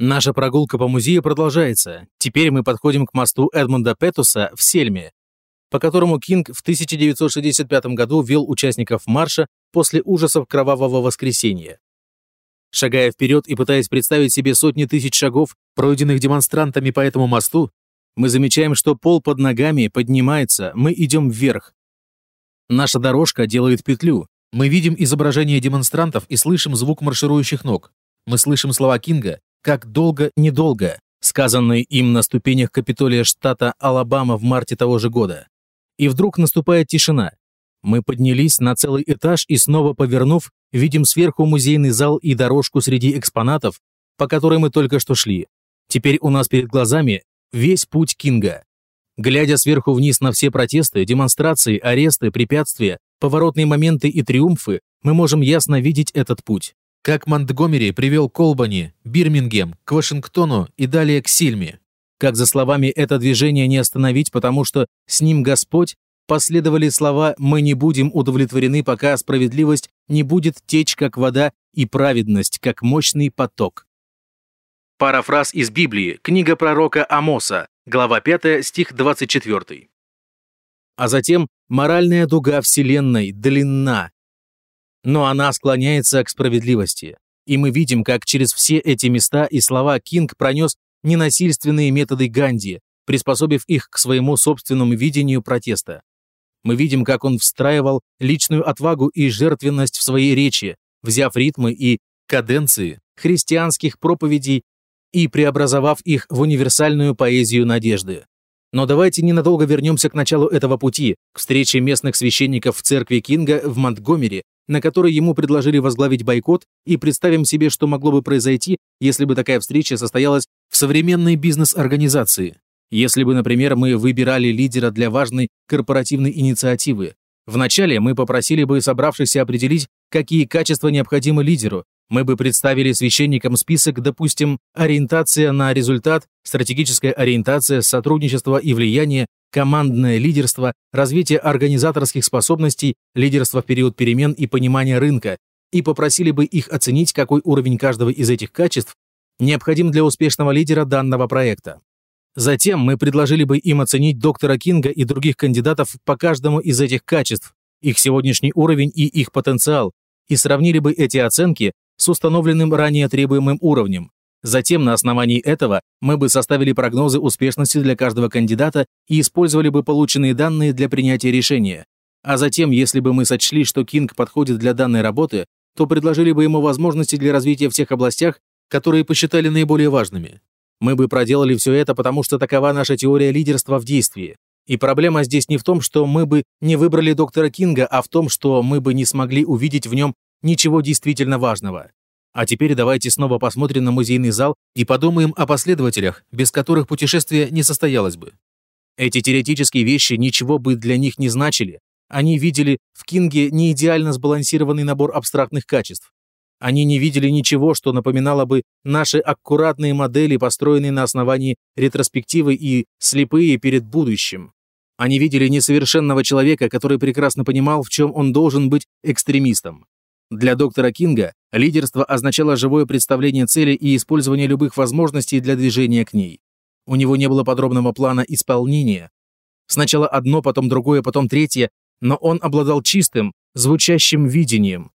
Наша прогулка по музею продолжается. Теперь мы подходим к мосту Эдмунда Петуса в Сельме, по которому Кинг в 1965 году вел участников марша после ужасов Кровавого воскресенья. Шагая вперед и пытаясь представить себе сотни тысяч шагов, пройденных демонстрантами по этому мосту, мы замечаем, что пол под ногами поднимается, мы идем вверх. Наша дорожка делает петлю. Мы видим изображение демонстрантов и слышим звук марширующих ног. Мы слышим слова Кинга «как долго, недолго», сказанные им на ступенях Капитолия штата Алабама в марте того же года. И вдруг наступает тишина. Мы поднялись на целый этаж и снова повернув, видим сверху музейный зал и дорожку среди экспонатов, по которой мы только что шли. Теперь у нас перед глазами весь путь Кинга. Глядя сверху вниз на все протесты, демонстрации, аресты, препятствия, поворотные моменты и триумфы, мы можем ясно видеть этот путь. Как Монтгомери привел Колбани, Бирмингем, к Вашингтону и далее к Сильме. Как за словами это движение не остановить, потому что с ним Господь, последовали слова «Мы не будем удовлетворены, пока справедливость не будет течь, как вода, и праведность, как мощный поток». Парафраз из Библии, книга пророка Амоса, глава 5, стих 24. А затем моральная дуга Вселенной длинна, но она склоняется к справедливости. И мы видим, как через все эти места и слова Кинг пронес ненасильственные методы Ганди, приспособив их к своему собственному видению протеста. Мы видим, как он встраивал личную отвагу и жертвенность в своей речи, взяв ритмы и каденции христианских проповедей и преобразовав их в универсальную поэзию надежды. Но давайте ненадолго вернемся к началу этого пути, к встрече местных священников в церкви Кинга в Монтгомери, на которой ему предложили возглавить бойкот, и представим себе, что могло бы произойти, если бы такая встреча состоялась в современной бизнес-организации. Если бы, например, мы выбирали лидера для важной корпоративной инициативы, вначале мы попросили бы собравшихся определить, какие качества необходимы лидеру. Мы бы представили священникам список, допустим, ориентация на результат, стратегическая ориентация, сотрудничество и влияние, командное лидерство, развитие организаторских способностей, лидерство в период перемен и понимание рынка, и попросили бы их оценить, какой уровень каждого из этих качеств необходим для успешного лидера данного проекта. Затем мы предложили бы им оценить доктора Кинга и других кандидатов по каждому из этих качеств, их сегодняшний уровень и их потенциал, и сравнили бы эти оценки с установленным ранее требуемым уровнем. Затем на основании этого мы бы составили прогнозы успешности для каждого кандидата и использовали бы полученные данные для принятия решения. А затем, если бы мы сочли, что Кинг подходит для данной работы, то предложили бы ему возможности для развития в тех областях, которые посчитали наиболее важными. Мы бы проделали все это, потому что такова наша теория лидерства в действии. И проблема здесь не в том, что мы бы не выбрали доктора Кинга, а в том, что мы бы не смогли увидеть в нем ничего действительно важного. А теперь давайте снова посмотрим на музейный зал и подумаем о последователях, без которых путешествие не состоялось бы. Эти теоретические вещи ничего бы для них не значили. Они видели в Кинге не идеально сбалансированный набор абстрактных качеств. Они не видели ничего, что напоминало бы наши аккуратные модели, построенные на основании ретроспективы и слепые перед будущим. Они видели несовершенного человека, который прекрасно понимал, в чем он должен быть экстремистом. Для доктора Кинга лидерство означало живое представление цели и использование любых возможностей для движения к ней. У него не было подробного плана исполнения. Сначала одно, потом другое, потом третье, но он обладал чистым, звучащим видением,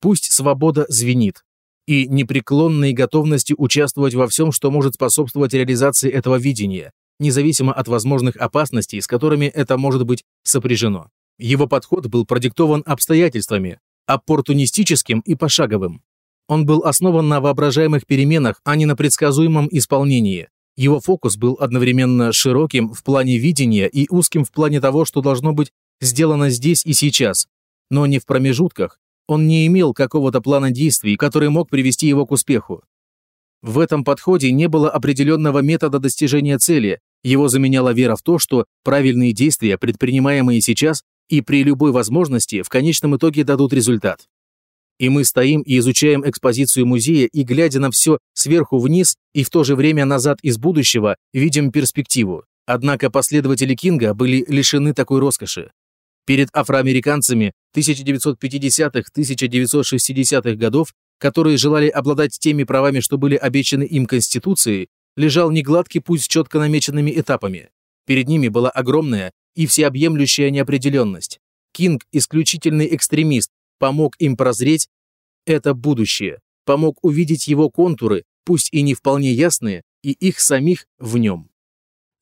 Пусть свобода звенит. И непреклонной готовностью участвовать во всем, что может способствовать реализации этого видения, независимо от возможных опасностей, с которыми это может быть сопряжено. Его подход был продиктован обстоятельствами, оппортунистическим и пошаговым. Он был основан на воображаемых переменах, а не на предсказуемом исполнении. Его фокус был одновременно широким в плане видения и узким в плане того, что должно быть сделано здесь и сейчас, но не в промежутках, он не имел какого-то плана действий, который мог привести его к успеху. В этом подходе не было определенного метода достижения цели, его заменяла вера в то, что правильные действия, предпринимаемые сейчас и при любой возможности, в конечном итоге дадут результат. И мы стоим и изучаем экспозицию музея и, глядя на все сверху вниз и в то же время назад из будущего, видим перспективу. Однако последователи Кинга были лишены такой роскоши. Перед афроамериканцами 1950-1960-х годов которые желали обладать теми правами, что были обещаны им Конституцией, лежал негладкий путь с четко намеченными этапами. Перед ними была огромная и всеобъемлющая неопределенность. Кинг, исключительный экстремист, помог им прозреть это будущее, помог увидеть его контуры, пусть и не вполне ясные, и их самих в нем.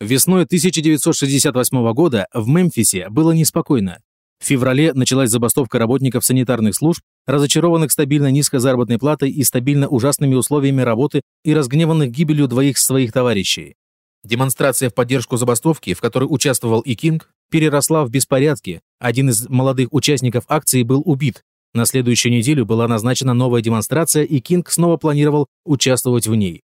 Весной 1968 года в Мемфисе было неспокойно. В феврале началась забастовка работников санитарных служб, разочарованных стабильно низкой заработной платой и стабильно ужасными условиями работы и разгневанных гибелью двоих своих товарищей. Демонстрация в поддержку забастовки, в которой участвовал и Кинг, переросла в беспорядки. Один из молодых участников акции был убит. На следующую неделю была назначена новая демонстрация, и Кинг снова планировал участвовать в ней.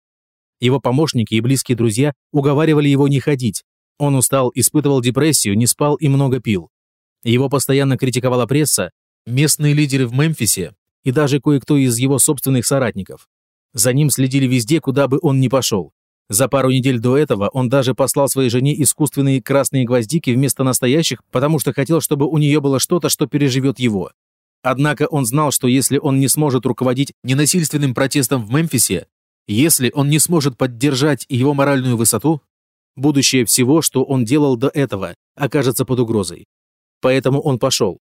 Его помощники и близкие друзья уговаривали его не ходить. Он устал, испытывал депрессию, не спал и много пил. Его постоянно критиковала пресса, местные лидеры в Мемфисе и даже кое-кто из его собственных соратников. За ним следили везде, куда бы он ни пошел. За пару недель до этого он даже послал своей жене искусственные красные гвоздики вместо настоящих, потому что хотел, чтобы у нее было что-то, что переживет его. Однако он знал, что если он не сможет руководить ненасильственным протестом в Мемфисе, если он не сможет поддержать его моральную высоту, будущее всего, что он делал до этого, окажется под угрозой. Поэтому он пошел.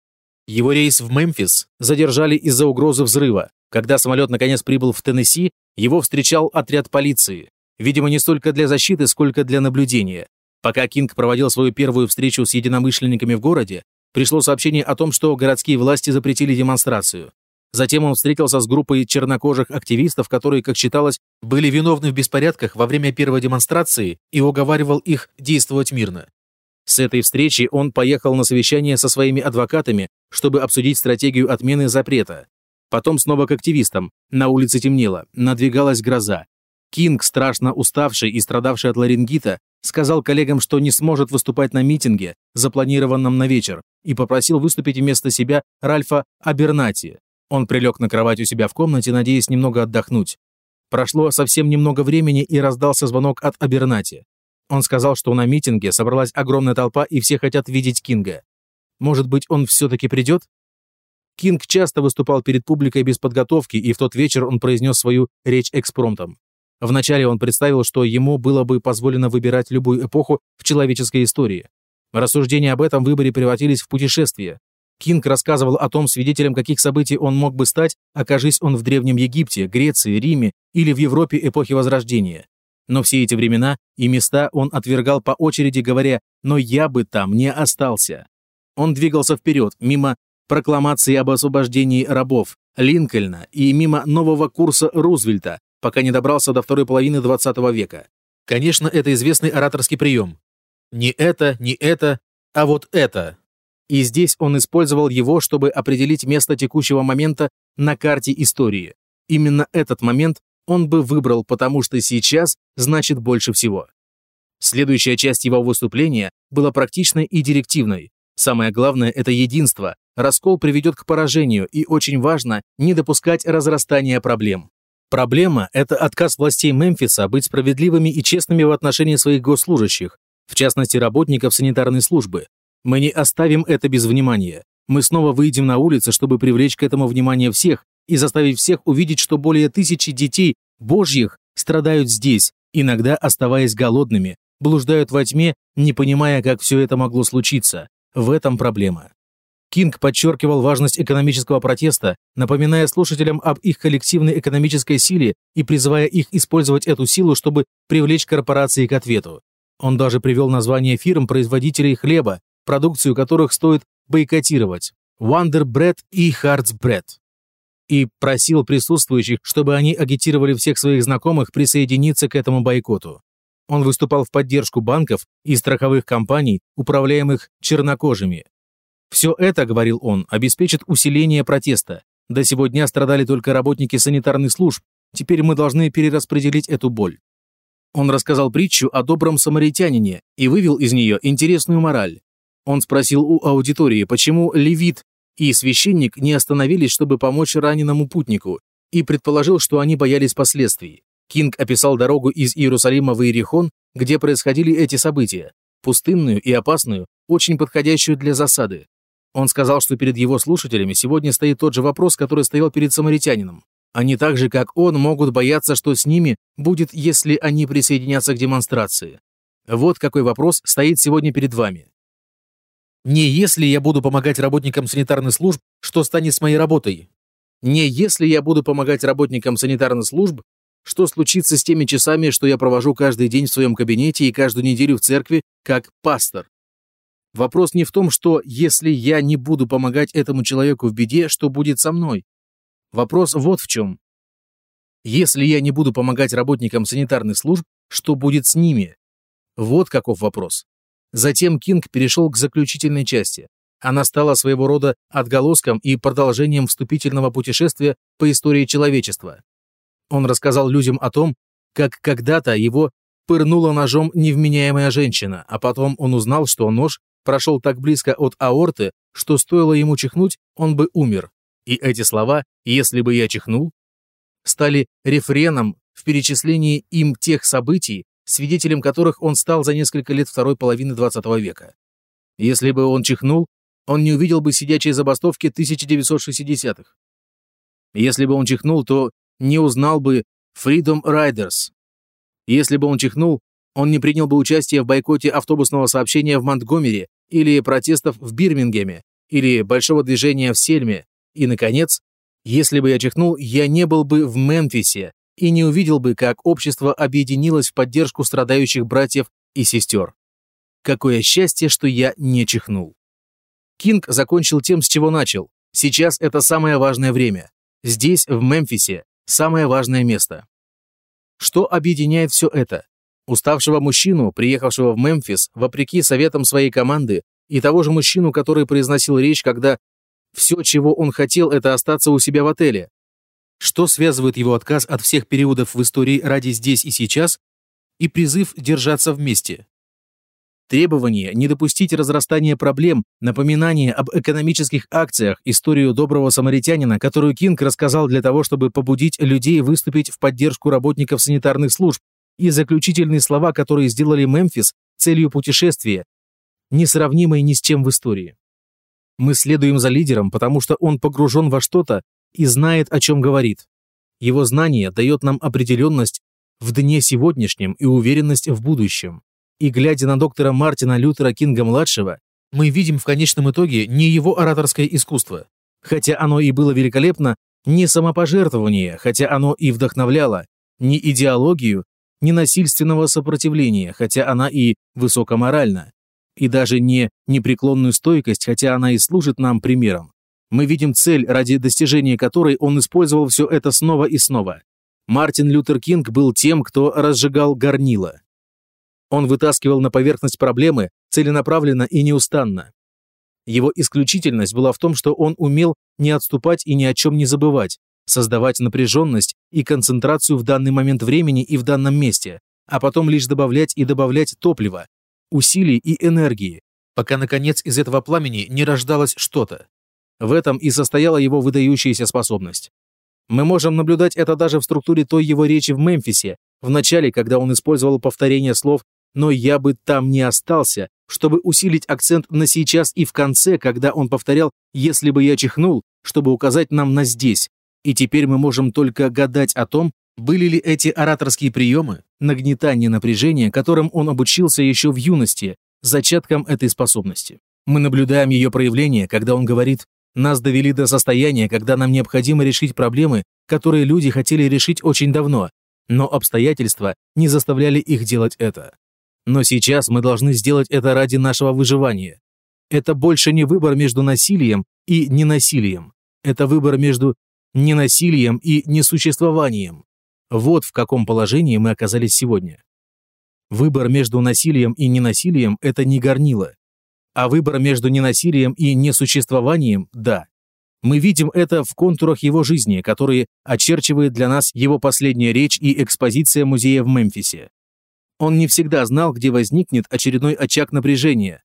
Его рейс в Мемфис задержали из-за угрозы взрыва. Когда самолет наконец прибыл в Теннесси, его встречал отряд полиции. Видимо, не столько для защиты, сколько для наблюдения. Пока Кинг проводил свою первую встречу с единомышленниками в городе, пришло сообщение о том, что городские власти запретили демонстрацию. Затем он встретился с группой чернокожих активистов, которые, как считалось, были виновны в беспорядках во время первой демонстрации и уговаривал их действовать мирно. С этой встречи он поехал на совещание со своими адвокатами, чтобы обсудить стратегию отмены запрета. Потом снова к активистам. На улице темнело, надвигалась гроза. Кинг, страшно уставший и страдавший от ларингита, сказал коллегам, что не сможет выступать на митинге, запланированном на вечер, и попросил выступить вместо себя Ральфа Абернати. Он прилег на кровать у себя в комнате, надеясь немного отдохнуть. Прошло совсем немного времени, и раздался звонок от Абернати. Он сказал, что на митинге собралась огромная толпа, и все хотят видеть Кинга. Может быть, он все-таки придет? Кинг часто выступал перед публикой без подготовки, и в тот вечер он произнес свою речь экспромтом. Вначале он представил, что ему было бы позволено выбирать любую эпоху в человеческой истории. Рассуждения об этом выборе превратились в путешествие. Кинг рассказывал о том, свидетелем каких событий он мог бы стать, окажись он в Древнем Египте, Греции, Риме или в Европе эпохи Возрождения. Но все эти времена и места он отвергал по очереди, говоря «но я бы там не остался». Он двигался вперед, мимо прокламации об освобождении рабов, Линкольна и мимо нового курса Рузвельта, пока не добрался до второй половины 20 века. Конечно, это известный ораторский прием. Не это, не это, а вот это. И здесь он использовал его, чтобы определить место текущего момента на карте истории. Именно этот момент он бы выбрал, потому что сейчас значит больше всего. Следующая часть его выступления была практичной и директивной. Самое главное – это единство. Раскол приведет к поражению, и очень важно не допускать разрастания проблем. Проблема – это отказ властей Мемфиса быть справедливыми и честными в отношении своих госслужащих, в частности работников санитарной службы. Мы не оставим это без внимания. Мы снова выйдем на улицы, чтобы привлечь к этому внимание всех, и заставить всех увидеть, что более тысячи детей Божьих страдают здесь, иногда оставаясь голодными, блуждают во тьме, не понимая, как все это могло случиться. В этом проблема. Кинг подчеркивал важность экономического протеста, напоминая слушателям об их коллективной экономической силе и призывая их использовать эту силу, чтобы привлечь корпорации к ответу. Он даже привел название фирм-производителей хлеба, продукцию которых стоит бойкотировать – Wonder Bread и Hearts Bread и просил присутствующих, чтобы они агитировали всех своих знакомых присоединиться к этому бойкоту. Он выступал в поддержку банков и страховых компаний, управляемых чернокожими. Все это, говорил он, обеспечит усиление протеста. До сего дня страдали только работники санитарных служб, теперь мы должны перераспределить эту боль. Он рассказал притчу о добром самаритянине и вывел из нее интересную мораль. Он спросил у аудитории, почему левит и священник не остановились, чтобы помочь раненому путнику, и предположил, что они боялись последствий. Кинг описал дорогу из Иерусалима в Иерихон, где происходили эти события, пустынную и опасную, очень подходящую для засады. Он сказал, что перед его слушателями сегодня стоит тот же вопрос, который стоял перед самаритянином. Они так же, как он, могут бояться, что с ними будет, если они присоединятся к демонстрации. Вот какой вопрос стоит сегодня перед вами. Не если я буду помогать работникам санитарных служб, что станет с моей работой. Не если я буду помогать работникам санитарных служб, что случится с теми часами, что я провожу каждый день в своем кабинете и каждую неделю в церкви, как пастор. Вопрос не в том, что если я не буду помогать этому человеку в беде, что будет со мной. Вопрос вот в чем. Если я не буду помогать работникам санитарных служб, что будет с ними? Вот каков вопрос. Затем Кинг перешел к заключительной части. Она стала своего рода отголоском и продолжением вступительного путешествия по истории человечества. Он рассказал людям о том, как когда-то его пырнула ножом невменяемая женщина, а потом он узнал, что нож прошел так близко от аорты, что стоило ему чихнуть, он бы умер. И эти слова «если бы я чихнул» стали рефреном в перечислении им тех событий, свидетелем которых он стал за несколько лет второй половины XX века. Если бы он чихнул, он не увидел бы сидячие забастовки 1960-х. Если бы он чихнул, то не узнал бы Freedom Riders. Если бы он чихнул, он не принял бы участие в бойкоте автобусного сообщения в Монтгомери или протестов в Бирмингеме или большого движения в Сельме. И, наконец, если бы я чихнул, я не был бы в Мемфисе и не увидел бы, как общество объединилось в поддержку страдающих братьев и сестер. Какое счастье, что я не чихнул. Кинг закончил тем, с чего начал. Сейчас это самое важное время. Здесь, в Мемфисе, самое важное место. Что объединяет все это? Уставшего мужчину, приехавшего в Мемфис, вопреки советам своей команды, и того же мужчину, который произносил речь, когда все, чего он хотел, это остаться у себя в отеле. Что связывает его отказ от всех периодов в истории ради здесь и сейчас и призыв держаться вместе? Требование не допустить разрастания проблем, напоминание об экономических акциях, историю доброго самаритянина, которую Кинг рассказал для того, чтобы побудить людей выступить в поддержку работников санитарных служб, и заключительные слова, которые сделали Мемфис целью путешествия, несравнимой ни с чем в истории. Мы следуем за лидером, потому что он погружен во что-то и знает, о чем говорит. Его знание дает нам определенность в дне сегодняшнем и уверенность в будущем. И глядя на доктора Мартина Лютера Кинга-младшего, мы видим в конечном итоге не его ораторское искусство, хотя оно и было великолепно, не самопожертвование, хотя оно и вдохновляло, не идеологию, не насильственного сопротивления, хотя она и высокоморальна, и даже не непреклонную стойкость, хотя она и служит нам примером. Мы видим цель, ради достижения которой он использовал все это снова и снова. Мартин Лютер Кинг был тем, кто разжигал горнило. Он вытаскивал на поверхность проблемы целенаправленно и неустанно. Его исключительность была в том, что он умел не отступать и ни о чем не забывать, создавать напряженность и концентрацию в данный момент времени и в данном месте, а потом лишь добавлять и добавлять топливо, усилий и энергии, пока, наконец, из этого пламени не рождалось что-то. В этом и состояла его выдающаяся способность. Мы можем наблюдать это даже в структуре той его речи в Мемфисе, в начале, когда он использовал повторение слов но я бы там не остался, чтобы усилить акцент на сейчас и в конце, когда он повторял «если бы я чихнул», чтобы указать нам на «здесь». И теперь мы можем только гадать о том, были ли эти ораторские приемы, нагнетание напряжения, которым он обучился еще в юности, зачатком этой способности. Мы наблюдаем ее проявление, когда он говорит «нас довели до состояния, когда нам необходимо решить проблемы, которые люди хотели решить очень давно, но обстоятельства не заставляли их делать это. Но сейчас мы должны сделать это ради нашего выживания. Это больше не выбор между насилием и ненасилием. Это выбор между ненасилием и несуществованием. Вот в каком положении мы оказались сегодня. Выбор между насилием и ненасилием – это не горнило. А выбор между ненасилием и несуществованием – да. Мы видим это в контурах его жизни, которые очерчивает для нас его последняя речь и экспозиция музея в Мемфисе. Он не всегда знал, где возникнет очередной очаг напряжения,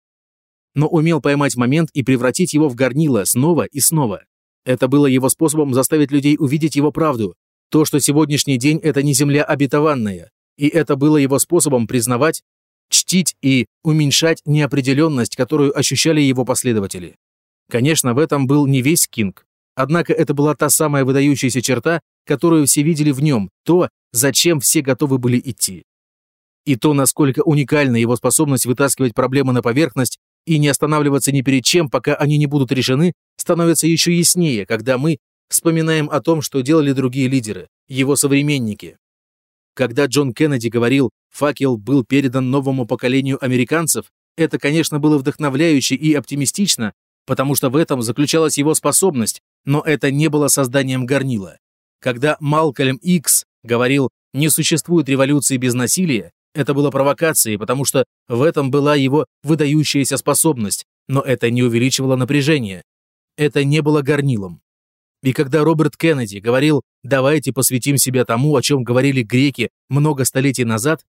но умел поймать момент и превратить его в горнило снова и снова. Это было его способом заставить людей увидеть его правду, то, что сегодняшний день – это не земля обетованная, и это было его способом признавать, чтить и уменьшать неопределенность, которую ощущали его последователи. Конечно, в этом был не весь Кинг, однако это была та самая выдающаяся черта, которую все видели в нем, то, зачем все готовы были идти. И то, насколько уникальна его способность вытаскивать проблемы на поверхность и не останавливаться ни перед чем, пока они не будут решены, становится еще яснее, когда мы вспоминаем о том, что делали другие лидеры, его современники. Когда Джон Кеннеди говорил «факел был передан новому поколению американцев», это, конечно, было вдохновляюще и оптимистично, потому что в этом заключалась его способность, но это не было созданием горнила. Когда Малкольм Икс говорил «не существует революции без насилия», это было провокацией, потому что в этом была его выдающаяся способность, но это не увеличивало напряжение. Это не было горнилом. И когда Роберт Кеннеди говорил «давайте посвятим себя тому, о чем говорили греки много столетий назад»,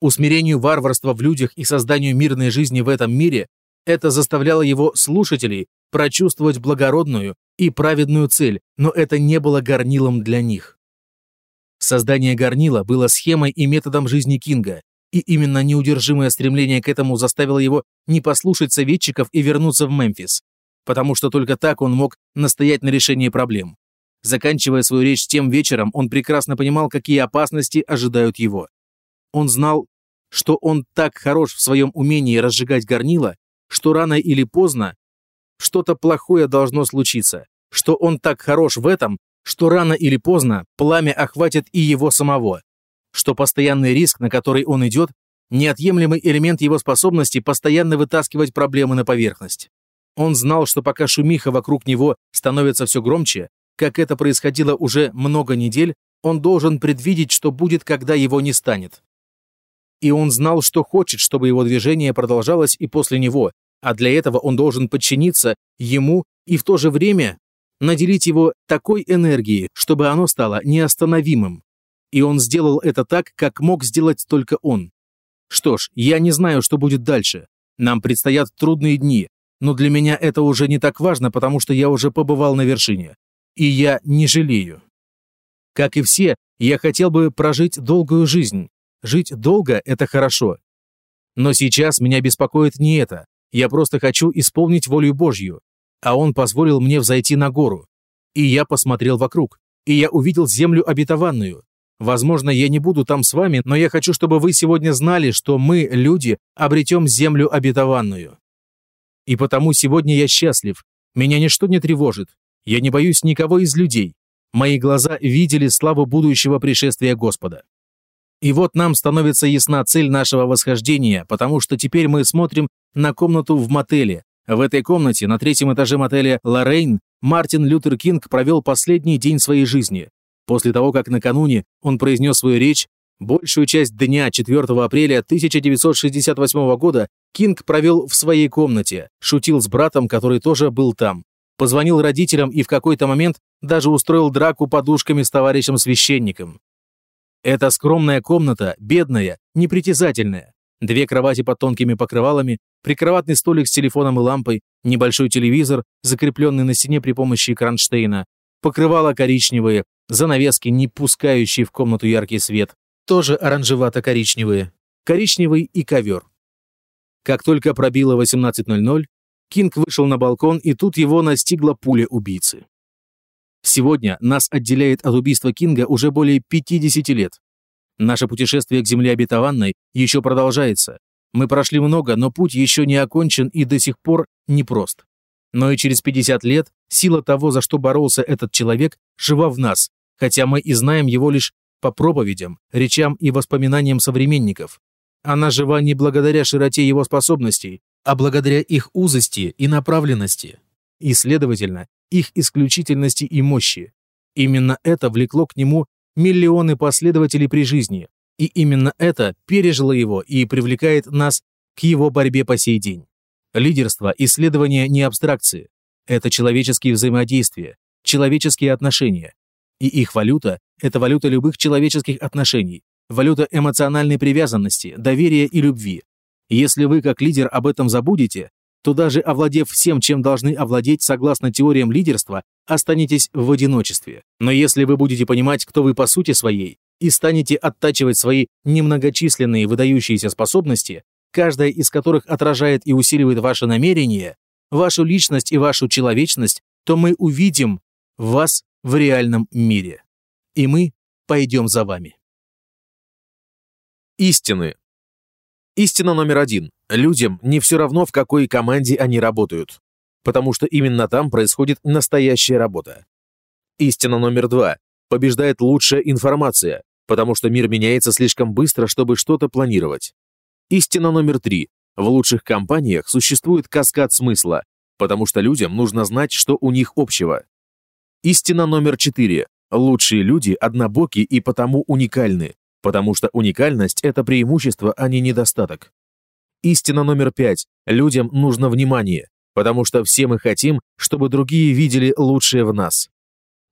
усмирению варварства в людях и созданию мирной жизни в этом мире, это заставляло его слушателей прочувствовать благородную и праведную цель, но это не было горнилом для них. Создание горнила было схемой и методом жизни Кинга, и именно неудержимое стремление к этому заставило его не послушать советчиков и вернуться в Мемфис, потому что только так он мог настоять на решении проблем. Заканчивая свою речь тем вечером, он прекрасно понимал, какие опасности ожидают его. Он знал, что он так хорош в своем умении разжигать горнило, что рано или поздно что-то плохое должно случиться, что он так хорош в этом, что рано или поздно пламя охватит и его самого, что постоянный риск, на который он идет, неотъемлемый элемент его способности постоянно вытаскивать проблемы на поверхность. Он знал, что пока шумиха вокруг него становится все громче, как это происходило уже много недель, он должен предвидеть, что будет, когда его не станет. И он знал, что хочет, чтобы его движение продолжалось и после него, а для этого он должен подчиниться ему и в то же время наделить его такой энергией, чтобы оно стало неостановимым. И он сделал это так, как мог сделать только он. Что ж, я не знаю, что будет дальше. Нам предстоят трудные дни, но для меня это уже не так важно, потому что я уже побывал на вершине. И я не жалею. Как и все, я хотел бы прожить долгую жизнь. Жить долго – это хорошо. Но сейчас меня беспокоит не это. Я просто хочу исполнить волю Божью. А Он позволил мне взойти на гору. И я посмотрел вокруг. И я увидел землю обетованную. Возможно, я не буду там с вами, но я хочу, чтобы вы сегодня знали, что мы, люди, обретем землю обетованную. И потому сегодня я счастлив. Меня ничто не тревожит. Я не боюсь никого из людей. Мои глаза видели славу будущего пришествия Господа. И вот нам становится ясна цель нашего восхождения, потому что теперь мы смотрим на комнату в мотеле. В этой комнате, на третьем этаже мотеля «Лоррейн», Мартин Лютер Кинг провел последний день своей жизни. После того, как накануне он произнес свою речь, большую часть дня 4 апреля 1968 года Кинг провел в своей комнате, шутил с братом, который тоже был там, позвонил родителям и в какой-то момент даже устроил драку подушками с товарищем-священником. Эта скромная комната, бедная, непритязательная. Две кровати под тонкими покрывалами, прикроватный столик с телефоном и лампой, небольшой телевизор, закрепленный на стене при помощи кронштейна, покрывала коричневые, занавески, не пускающие в комнату яркий свет, тоже оранжевато-коричневые, коричневый и ковер. Как только пробило 18.00, Кинг вышел на балкон, и тут его настигла пуля убийцы. Сегодня нас отделяет от убийства Кинга уже более 50 лет. Наше путешествие к Земле обетованной еще продолжается. Мы прошли много, но путь еще не окончен и до сих пор непрост. Но и через 50 лет сила того, за что боролся этот человек, жива в нас, хотя мы и знаем его лишь по проповедям, речам и воспоминаниям современников. Она жива не благодаря широте его способностей, а благодаря их узости и направленности, и, следовательно, их исключительности и мощи. Именно это влекло к нему миллионы последователей при жизни, и именно это пережило его и привлекает нас к его борьбе по сей день. Лидерство, исследование не абстракции. Это человеческие взаимодействия, человеческие отношения. И их валюта – это валюта любых человеческих отношений, валюта эмоциональной привязанности, доверия и любви. Если вы как лидер об этом забудете, то даже овладев всем, чем должны овладеть согласно теориям лидерства, останетесь в одиночестве. Но если вы будете понимать, кто вы по сути своей, и станете оттачивать свои немногочисленные выдающиеся способности, каждая из которых отражает и усиливает ваше намерение, вашу личность и вашу человечность, то мы увидим вас в реальном мире. И мы пойдем за вами. Истины. Истина номер один. Людям не все равно, в какой команде они работают, потому что именно там происходит настоящая работа. Истина номер два. Побеждает лучшая информация, потому что мир меняется слишком быстро, чтобы что-то планировать. Истина номер три. В лучших компаниях существует каскад смысла, потому что людям нужно знать, что у них общего. Истина номер четыре. Лучшие люди однобоки и потому уникальны, потому что уникальность – это преимущество, а не недостаток. Истина номер пять. Людям нужно внимание, потому что все мы хотим, чтобы другие видели лучшее в нас.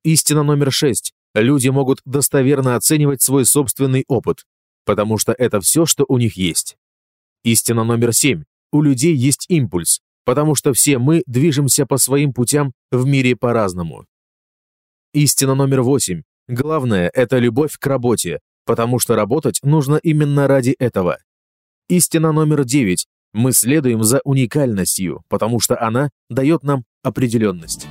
Истина номер шесть. Люди могут достоверно оценивать свой собственный опыт, потому что это все, что у них есть. Истина номер семь. У людей есть импульс, потому что все мы движемся по своим путям в мире по-разному. Истина номер восемь. Главное – это любовь к работе, потому что работать нужно именно ради этого. Истина номер девять. Мы следуем за уникальностью, потому что она дает нам определенность.